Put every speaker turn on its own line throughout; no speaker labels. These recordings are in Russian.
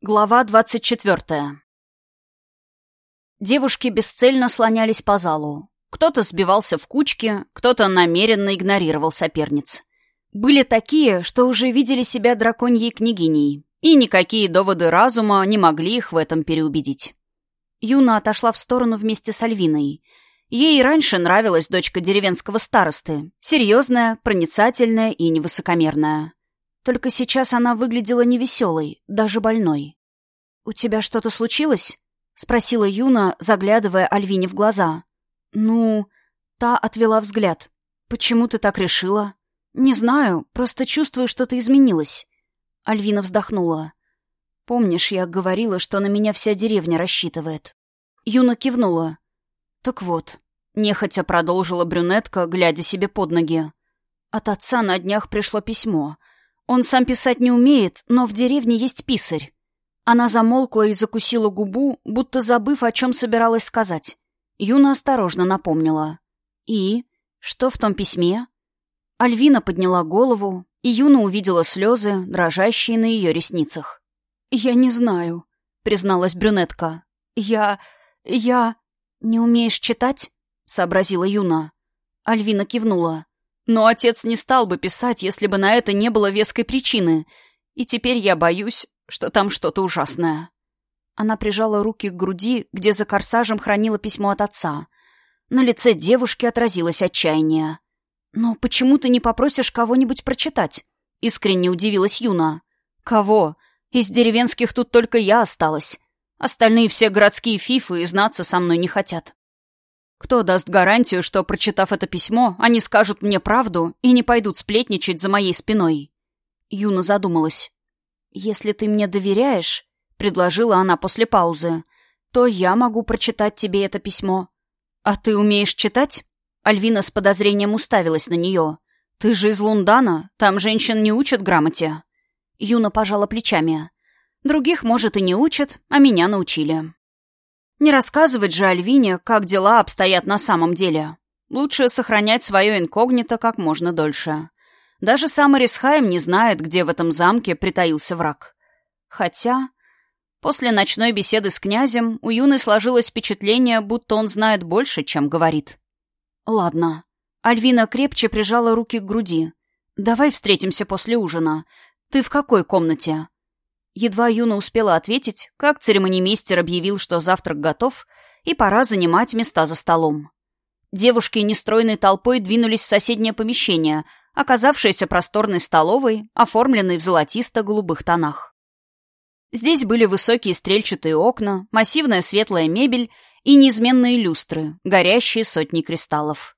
Глава двадцать четвертая. Девушки бесцельно слонялись по залу. Кто-то сбивался в кучки, кто-то намеренно игнорировал соперниц. Были такие, что уже видели себя драконьей княгиней, и никакие доводы разума не могли их в этом переубедить. Юна отошла в сторону вместе с Альвиной. Ей раньше нравилась дочка деревенского старосты, серьезная, проницательная и невысокомерная. Только сейчас она выглядела невеселой, даже больной. «У тебя что-то случилось?» — спросила Юна, заглядывая Альвине в глаза. «Ну...» — та отвела взгляд. «Почему ты так решила?» «Не знаю, просто чувствую, что-то изменилось». Альвина вздохнула. «Помнишь, я говорила, что на меня вся деревня рассчитывает?» Юна кивнула. «Так вот», — нехотя продолжила брюнетка, глядя себе под ноги. «От отца на днях пришло письмо. Он сам писать не умеет, но в деревне есть писарь. Она замолкла и закусила губу, будто забыв, о чем собиралась сказать. Юна осторожно напомнила. «И? Что в том письме?» Альвина подняла голову, и Юна увидела слезы, дрожащие на ее ресницах. «Я не знаю», — призналась брюнетка. «Я... я... не умеешь читать?» — сообразила Юна. Альвина кивнула. Но отец не стал бы писать, если бы на это не было веской причины. И теперь я боюсь, что там что-то ужасное. Она прижала руки к груди, где за корсажем хранила письмо от отца. На лице девушки отразилось отчаяние. «Но почему ты не попросишь кого-нибудь прочитать?» — искренне удивилась Юна. «Кого? Из деревенских тут только я осталась. Остальные все городские фифы и знаться со мной не хотят. Кто даст гарантию, что, прочитав это письмо, они скажут мне правду и не пойдут сплетничать за моей спиной? Юна задумалась. «Если ты мне доверяешь», — предложила она после паузы, «то я могу прочитать тебе это письмо». «А ты умеешь читать?» Альвина с подозрением уставилась на нее. «Ты же из Лундана, там женщин не учат грамоте». Юна пожала плечами. «Других, может, и не учат, а меня научили». Не рассказывать же Альвине, как дела обстоят на самом деле. Лучше сохранять свое инкогнито как можно дольше. Даже сам Арисхайм не знает, где в этом замке притаился враг. Хотя... После ночной беседы с князем у Юны сложилось впечатление, будто он знает больше, чем говорит. «Ладно». Альвина крепче прижала руки к груди. «Давай встретимся после ужина. Ты в какой комнате?» Едва Юна успела ответить, как церемонимейстер объявил, что завтрак готов, и пора занимать места за столом. Девушки нестройной толпой двинулись в соседнее помещение, оказавшееся просторной столовой, оформленной в золотисто-голубых тонах. Здесь были высокие стрельчатые окна, массивная светлая мебель и неизменные люстры, горящие сотни кристаллов.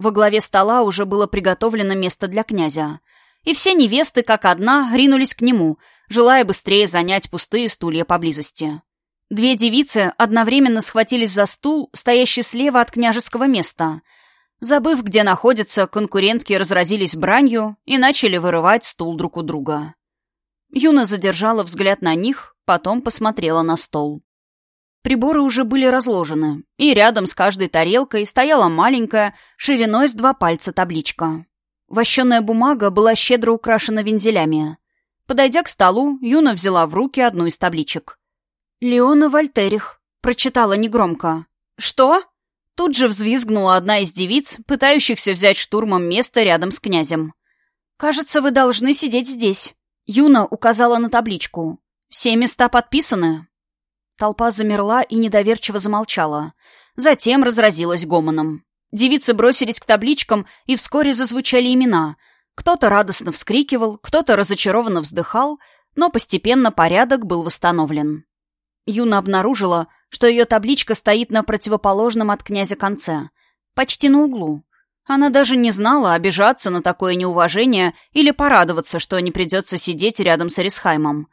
Во главе стола уже было приготовлено место для князя, и все невесты, как одна, ринулись к нему — желая быстрее занять пустые стулья поблизости. Две девицы одновременно схватились за стул, стоящий слева от княжеского места. Забыв, где находятся, конкурентки разразились бранью и начали вырывать стул друг у друга. Юна задержала взгляд на них, потом посмотрела на стол. Приборы уже были разложены, и рядом с каждой тарелкой стояла маленькая, шириной с два пальца табличка. Вощеная бумага была щедро украшена вензелями. Подойдя к столу, Юна взяла в руки одну из табличек. «Леона Вольтерих», — прочитала негромко. «Что?» Тут же взвизгнула одна из девиц, пытающихся взять штурмом место рядом с князем. «Кажется, вы должны сидеть здесь». Юна указала на табличку. «Все места подписаны». Толпа замерла и недоверчиво замолчала. Затем разразилась гомоном. Девицы бросились к табличкам, и вскоре зазвучали имена — кто-то радостно вскрикивал, кто-то разочарованно вздыхал, но постепенно порядок был восстановлен. Юна обнаружила, что ее табличка стоит на противоположном от князя конце, почти на углу. Она даже не знала, обижаться на такое неуважение или порадоваться, что не придется сидеть рядом с Эрисхаймом.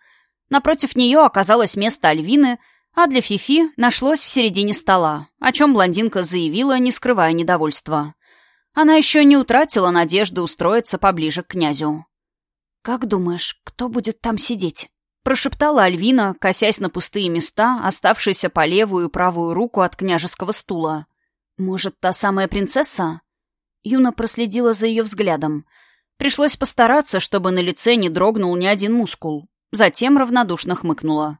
Напротив нее оказалось место Альвины, а для Фифи нашлось в середине стола, о чем блондинка заявила, не скрывая недовольства. Она еще не утратила надежды устроиться поближе к князю. «Как думаешь, кто будет там сидеть?» Прошептала Альвина, косясь на пустые места, оставшиеся по левую и правую руку от княжеского стула. «Может, та самая принцесса?» Юна проследила за ее взглядом. Пришлось постараться, чтобы на лице не дрогнул ни один мускул. Затем равнодушно хмыкнула.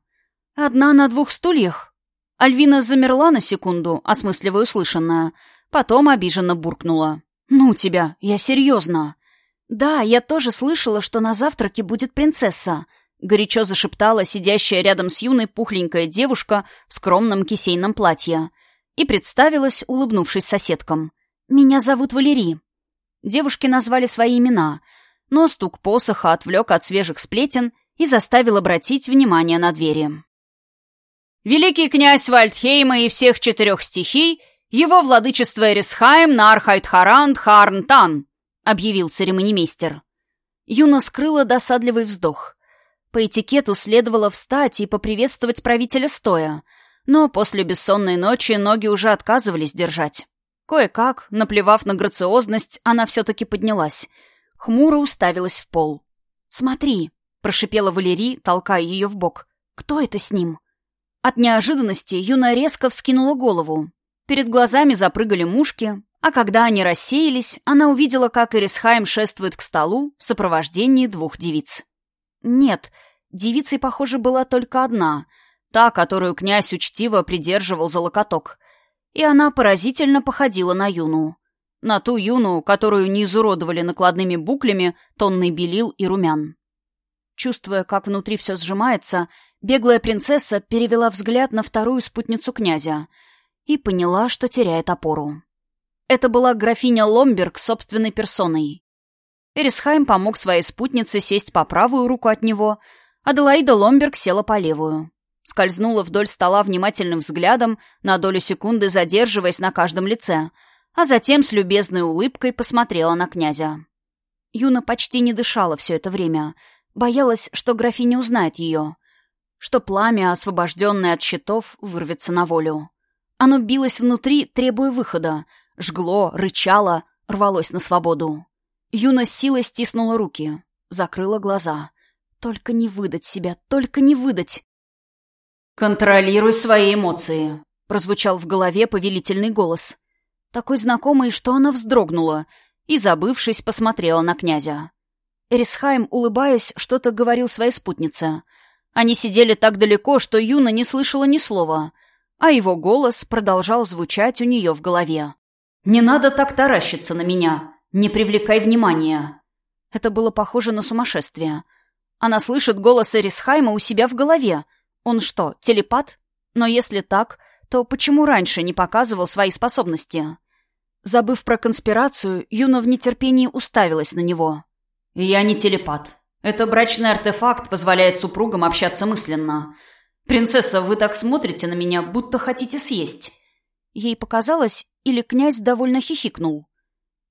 «Одна на двух стульях?» Альвина замерла на секунду, осмысливая услышанное. Потом обиженно буркнула. «Ну тебя, я серьезно». «Да, я тоже слышала, что на завтраке будет принцесса», — горячо зашептала сидящая рядом с юной пухленькая девушка в скромном кисейном платье. И представилась, улыбнувшись соседкам. «Меня зовут Валерий». Девушки назвали свои имена, но стук посоха отвлек от свежих сплетен и заставил обратить внимание на двери. «Великий князь Вальдхейма и всех четырех стихий, его владычество Эрисхайм Нархайтхаранд Харнтан», — объявил церемонимейстер. Юна скрыла досадливый вздох. По этикету следовало встать и поприветствовать правителя стоя, но после бессонной ночи ноги уже отказывались держать. Кое-как, наплевав на грациозность, она все-таки поднялась. Хмуро уставилась в пол. «Смотри», — прошипела Валерий, толкая ее в бок. «Кто это с ним?» От неожиданности Юна резко вскинула голову. Перед глазами запрыгали мушки, а когда они рассеялись, она увидела, как Эрисхайм шествует к столу в сопровождении двух девиц. Нет, девицей, похоже, была только одна, та, которую князь учтиво придерживал за локоток. И она поразительно походила на Юну. На ту Юну, которую не изуродовали накладными буклями, тонный белил и румян. Чувствуя, как внутри все сжимается, беглая принцесса перевела взгляд на вторую спутницу князя и поняла, что теряет опору. Это была графиня Ломберг собственной персоной. Эрисхайм помог своей спутнице сесть по правую руку от него, а Делаида Ломберг села по левую. Скользнула вдоль стола внимательным взглядом, на долю секунды задерживаясь на каждом лице, а затем с любезной улыбкой посмотрела на князя. Юна почти не дышала все это время, боялась, что графиня узнает ее, что пламя, освобожденное от щитов, вырвется на волю. Оно билось внутри, требуя выхода — Жгло, рычало, рвалось на свободу. Юна силой стиснула руки, закрыла глаза. Только не выдать себя, только не выдать. «Контролируй свои эмоции», — прозвучал в голове повелительный голос. Такой знакомый, что она вздрогнула и, забывшись, посмотрела на князя. Эрисхайм, улыбаясь, что-то говорил своей спутнице. Они сидели так далеко, что Юна не слышала ни слова, а его голос продолжал звучать у нее в голове. «Не надо так таращиться на меня. Не привлекай внимания». Это было похоже на сумасшествие. Она слышит голос Эрисхайма у себя в голове. Он что, телепат? Но если так, то почему раньше не показывал свои способности? Забыв про конспирацию, Юна в нетерпении уставилась на него. «Я не телепат. Это брачный артефакт позволяет супругам общаться мысленно. Принцесса, вы так смотрите на меня, будто хотите съесть». Ей показалось, или князь довольно хихикнул.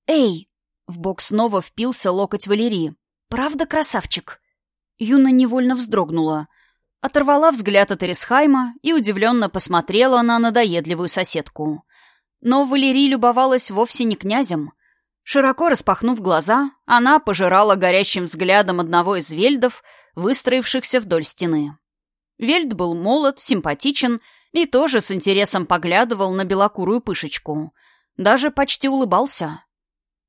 «Эй!» — в бок снова впился локоть Валерии. «Правда, красавчик?» Юна невольно вздрогнула. Оторвала взгляд от Эрисхайма и удивленно посмотрела на надоедливую соседку. Но Валерий любовалась вовсе не князем. Широко распахнув глаза, она пожирала горящим взглядом одного из вельдов, выстроившихся вдоль стены. Вельд был молод, симпатичен и тоже с интересом поглядывал на белокурую пышечку. Даже почти улыбался.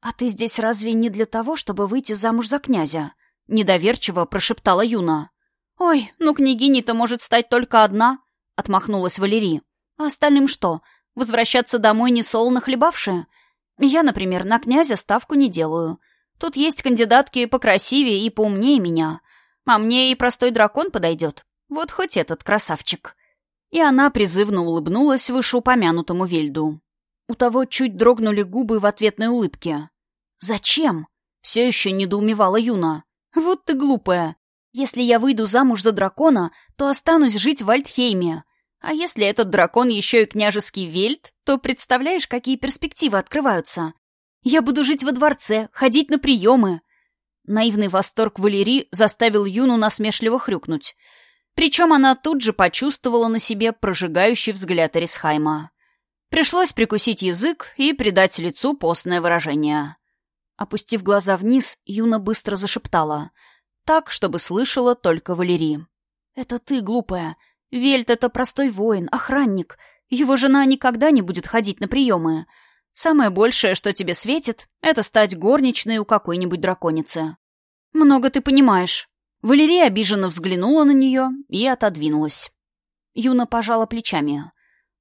«А ты здесь разве не для того, чтобы выйти замуж за князя?» — недоверчиво прошептала Юна. «Ой, ну княгиней-то может стать только одна», — отмахнулась Валерий. «А остальным что, возвращаться домой не солоно хлебавшие? Я, например, на князя ставку не делаю. Тут есть кандидатки покрасивее и поумнее меня. А мне и простой дракон подойдет. Вот хоть этот красавчик» и она призывно улыбнулась вышеупомянутому Вельду. У того чуть дрогнули губы в ответной улыбке. «Зачем?» — все еще недоумевала Юна. «Вот ты глупая. Если я выйду замуж за дракона, то останусь жить в Альтхейме. А если этот дракон еще и княжеский Вельд, то представляешь, какие перспективы открываются? Я буду жить во дворце, ходить на приемы». Наивный восторг Валерии заставил Юну насмешливо хрюкнуть — причем она тут же почувствовала на себе прожигающий взгляд Эрисхайма. Пришлось прикусить язык и придать лицу постное выражение. Опустив глаза вниз, Юна быстро зашептала. Так, чтобы слышала только Валерий. «Это ты, глупая. Вельт — это простой воин, охранник. Его жена никогда не будет ходить на приемы. Самое большее, что тебе светит, это стать горничной у какой-нибудь драконицы. Много ты понимаешь». Валерия обиженно взглянула на нее и отодвинулась. Юна пожала плечами.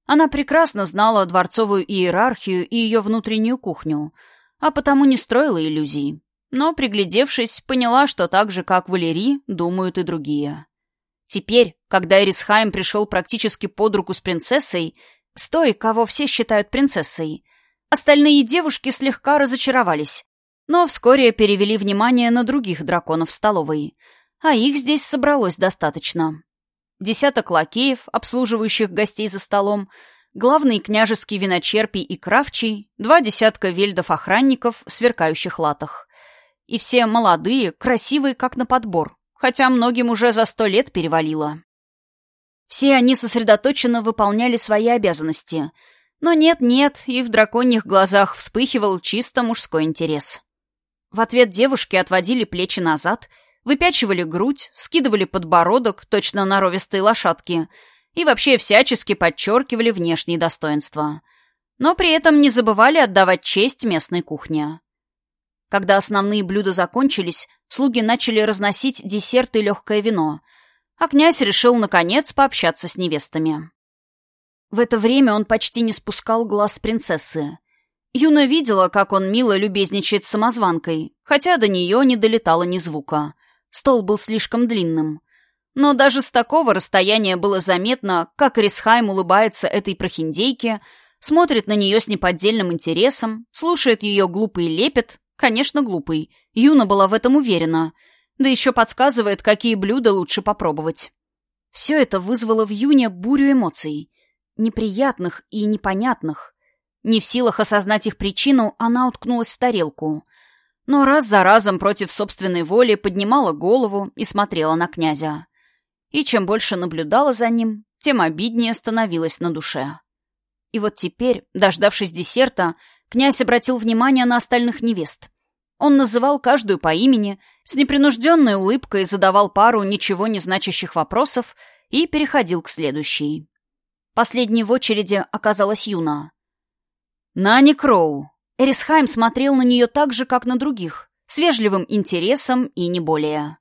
Она прекрасно знала дворцовую иерархию и ее внутреннюю кухню, а потому не строила иллюзий. Но, приглядевшись, поняла, что так же, как Валерий, думают и другие. Теперь, когда Эрисхайм пришел практически под руку с принцессой, с той, кого все считают принцессой, остальные девушки слегка разочаровались, но вскоре перевели внимание на других драконов столовой, а их здесь собралось достаточно. Десяток лакеев, обслуживающих гостей за столом, главный княжеский виночерпий и кравчий, два десятка вельдов-охранников в сверкающих латах. И все молодые, красивые, как на подбор, хотя многим уже за сто лет перевалило. Все они сосредоточенно выполняли свои обязанности, но нет-нет, и в драконьих глазах вспыхивал чисто мужской интерес. В ответ девушки отводили плечи назад, выпячивали грудь, вскидывали подбородок, точно норовистые лошадки, и вообще всячески подчеркивали внешние достоинства. Но при этом не забывали отдавать честь местной кухне. Когда основные блюда закончились, слуги начали разносить десерт и легкое вино, а князь решил, наконец, пообщаться с невестами. В это время он почти не спускал глаз с принцессы. Юна видела, как он мило любезничает с самозванкой, хотя до нее не долетало ни звука. Стол был слишком длинным. Но даже с такого расстояния было заметно, как Рисхайм улыбается этой прохиндейке, смотрит на нее с неподдельным интересом, слушает ее глупый лепет, конечно, глупый, Юна была в этом уверена. Да еще подсказывает, какие блюда лучше попробовать. Все это вызвало в Юне бурю эмоций. Неприятных и непонятных. Не в силах осознать их причину, она уткнулась в тарелку. Но раз за разом против собственной воли поднимала голову и смотрела на князя. И чем больше наблюдала за ним, тем обиднее становилась на душе. И вот теперь, дождавшись десерта, князь обратил внимание на остальных невест — он называл каждую по имени, с непринужденной улыбкой задавал пару ничего не значащих вопросов и переходил к следующей. Последней в очереди оказалась Юна. «Нани Кроу». Эрисхайм смотрел на нее так же, как на других, с вежливым интересом и не более.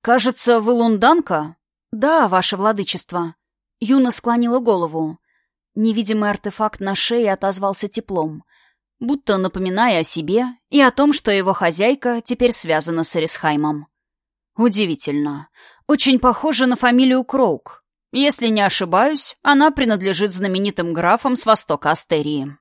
«Кажется, вы лунданка?» «Да, ваше владычество». Юна склонила голову. Невидимый артефакт на шее отозвался теплом будто напоминая о себе и о том, что его хозяйка теперь связана с Эрисхаймом. Удивительно. Очень похоже на фамилию Кроук. Если не ошибаюсь, она принадлежит знаменитым графам с востока Астерии.